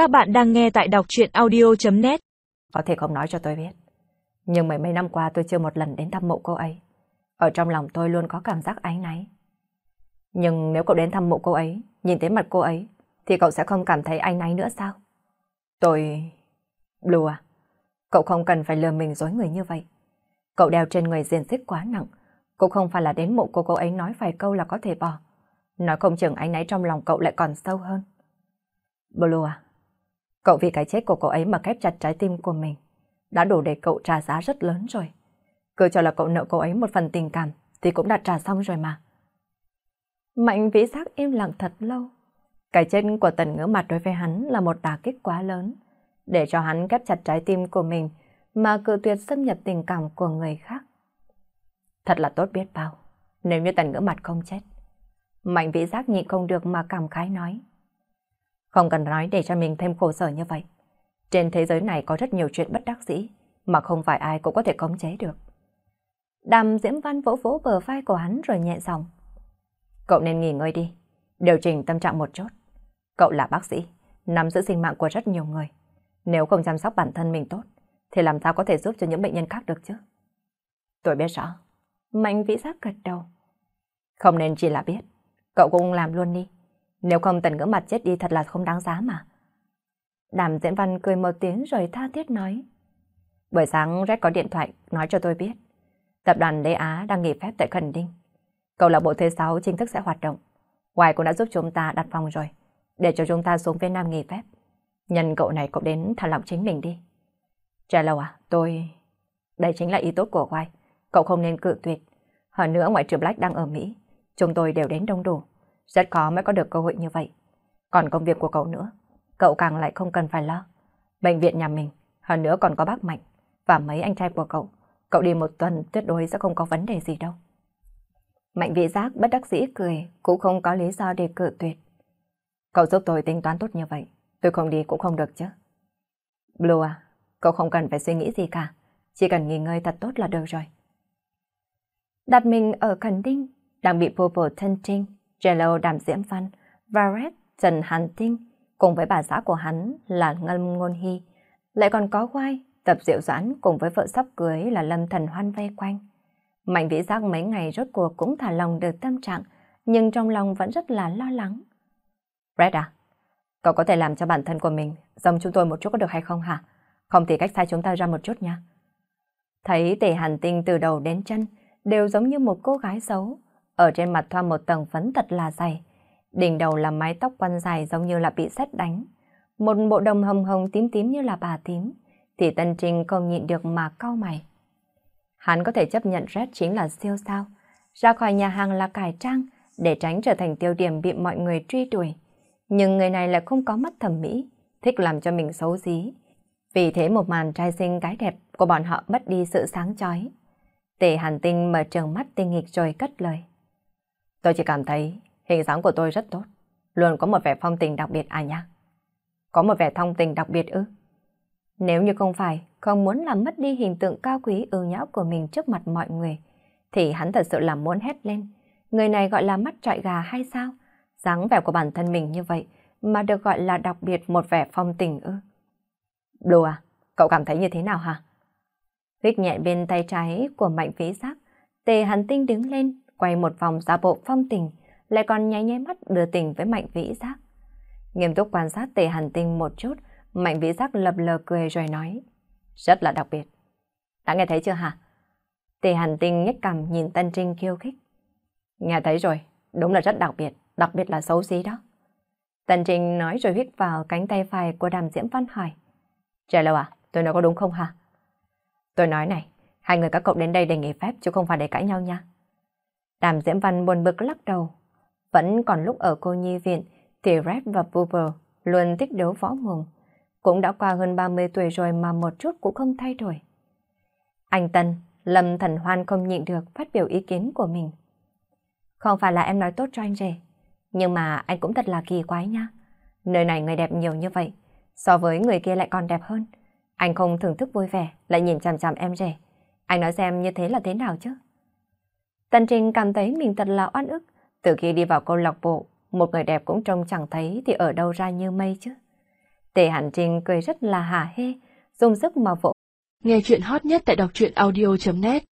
Các bạn đang nghe tại đọc chuyện audio.net Có thể không nói cho tôi biết. Nhưng mấy mấy năm qua tôi chưa một lần đến thăm mộ cô ấy. Ở trong lòng tôi luôn có cảm giác áy náy. Nhưng nếu cậu đến thăm mộ cô ấy, nhìn thấy mặt cô ấy, thì cậu sẽ không cảm thấy áy náy nữa sao? Tôi... Blue à, cậu không cần phải lừa mình dối người như vậy. Cậu đeo trên người diện xích quá nặng, cũng không phải là đến mộ cô cô ấy nói vài câu là có thể bỏ. Nói không chừng ánh náy trong lòng cậu lại còn sâu hơn. Blue à, cậu vì cái chết của cô ấy mà khép chặt trái tim của mình, đã đủ để cậu trả giá rất lớn rồi. Cứ cho là cậu nợ cô ấy một phần tình cảm thì cũng đã trả xong rồi mà. Mạnh vĩ giác im lặng thật lâu. Cái chết của tần ngữ mặt đối với hắn là một đả kích quá lớn, để cho hắn khép chặt trái tim của mình mà cự tuyệt xâm nhập tình cảm của người khác. Thật là tốt biết bao, nếu như tần ngữ mặt không chết. Mạnh vĩ giác nhịn không được mà cảm khái nói. Không cần nói để cho mình thêm khổ sở như vậy. Trên thế giới này có rất nhiều chuyện bất đắc dĩ mà không phải ai cũng có thể khống chế được. Đàm Diễm Văn vỗ vỗ bờ vai của hắn rồi nhẹ giọng. Cậu nên nghỉ ngơi đi, điều chỉnh tâm trạng một chút. Cậu là bác sĩ, nắm giữ sinh mạng của rất nhiều người. Nếu không chăm sóc bản thân mình tốt, thì làm sao có thể giúp cho những bệnh nhân khác được chứ? Tôi biết rõ. Mạnh vĩ giác gật đầu. Không nên chỉ là biết, cậu cũng làm luôn đi. Nếu không tần ngỡ mặt chết đi thật là không đáng giá mà. Đàm diễn văn cười một tiếng rồi tha thiết nói. Buổi sáng Red có điện thoại nói cho tôi biết. Tập đoàn Đế Á đang nghỉ phép tại Khẩn Đinh. Câu lạc bộ thứ 6 chính thức sẽ hoạt động. Hoài cũng đã giúp chúng ta đặt phòng rồi, để cho chúng ta xuống phía Nam nghỉ phép. Nhân cậu này cậu đến thả lỏng chính mình đi. Trẻ lâu à, tôi... Đây chính là ý tốt của Hoài. Cậu không nên cự tuyệt. Hơn nữa ngoại trừ Black đang ở Mỹ, chúng tôi đều đến đông đủ. Rất khó mới có được cơ hội như vậy. Còn công việc của cậu nữa, cậu càng lại không cần phải lo. Bệnh viện nhà mình, hơn nữa còn có bác Mạnh và mấy anh trai của cậu. Cậu đi một tuần tuyệt đối sẽ không có vấn đề gì đâu. Mạnh vị giác bất đắc dĩ cười, cũng không có lý do để cự tuyệt. Cậu giúp tôi tính toán tốt như vậy, tôi không đi cũng không được chứ. Blue à, cậu không cần phải suy nghĩ gì cả, chỉ cần nghỉ ngơi thật tốt là được rồi. Đặt mình ở Cần Đinh, đang bị Purple thân trinh, Jello Đàm Diễm Văn Varet Trần Hàn Tinh cùng với bà xã của hắn là Ngân Ngôn Hy, lại còn có Quai, Tập Diệu Doãn cùng với vợ sắp cưới là Lâm Thần Hoan vây quanh. Mạnh vĩ giác mấy ngày rốt cuộc cũng thả lòng được tâm trạng, nhưng trong lòng vẫn rất là lo lắng. Red à, cậu có thể làm cho bản thân của mình giống chúng tôi một chút có được hay không hả? Không thì cách xa chúng ta ra một chút nha. Thấy tề hàn tinh từ đầu đến chân đều giống như một cô gái xấu, ở trên mặt thoa một tầng phấn thật là dày. Đỉnh đầu là mái tóc quăn dài giống như là bị sét đánh. Một bộ đồng hồng hồng tím tím như là bà tím, thì Tân Trinh không nhịn được mà cau mày. Hắn có thể chấp nhận Red chính là siêu sao. Ra khỏi nhà hàng là cải trang để tránh trở thành tiêu điểm bị mọi người truy đuổi. Nhưng người này lại không có mắt thẩm mỹ, thích làm cho mình xấu xí. Vì thế một màn trai sinh gái đẹp của bọn họ mất đi sự sáng chói. Tề hàn tinh mở trường mắt tinh nghịch rồi cất lời. Tôi chỉ cảm thấy hình dáng của tôi rất tốt. Luôn có một vẻ phong tình đặc biệt à nhá. Có một vẻ thông tình đặc biệt ư? Nếu như không phải không muốn làm mất đi hình tượng cao quý ưu nhã của mình trước mặt mọi người, thì hắn thật sự là muốn hét lên. Người này gọi là mắt trọi gà hay sao? dáng vẻ của bản thân mình như vậy mà được gọi là đặc biệt một vẻ phong tình ư. Đồ à, cậu cảm thấy như thế nào hả? Huyết nhẹ bên tay trái của mạnh vĩ giác, tề hàn tinh đứng lên, quay một vòng giả bộ phong tình, lại còn nháy nháy mắt đưa tình với mạnh vĩ giác. Nghiêm túc quan sát tề hàn tinh một chút, mạnh vĩ giác lập lờ cười rồi nói. Rất là đặc biệt. Đã nghe thấy chưa hả? Tề hàn tinh nhếch cằm nhìn Tân Trinh khiêu khích. Nghe thấy rồi, đúng là rất đặc biệt, đặc biệt là xấu xí đó. Tân Trinh nói rồi hít vào cánh tay phải của đàm diễm văn hỏi. Trời lâu à, tôi nói có đúng không hả? Tôi nói này, hai người các cậu đến đây để nghỉ phép chứ không phải để cãi nhau nha. Đàm Diễm Văn buồn bực lắc đầu. Vẫn còn lúc ở cô nhi viện thì Red và Boober luôn thích đấu võ mồm. Cũng đã qua hơn 30 tuổi rồi mà một chút cũng không thay đổi. Anh Tân, Lâm Thần Hoan không nhịn được phát biểu ý kiến của mình. Không phải là em nói tốt cho anh rể, nhưng mà anh cũng thật là kỳ quái nha. Nơi này người đẹp nhiều như vậy, so với người kia lại còn đẹp hơn. Anh không thưởng thức vui vẻ, lại nhìn chằm chằm em rể. Anh nói xem như thế là thế nào chứ? Tần Trình cảm thấy mình thật là oan ức. Từ khi đi vào câu lạc bộ, một người đẹp cũng trông chẳng thấy thì ở đâu ra như mây chứ. Tề Hàn Trinh cười rất là hả hê, dùng sức mà vỗ. Nghe chuyện hot nhất tại đọc truyện audio.net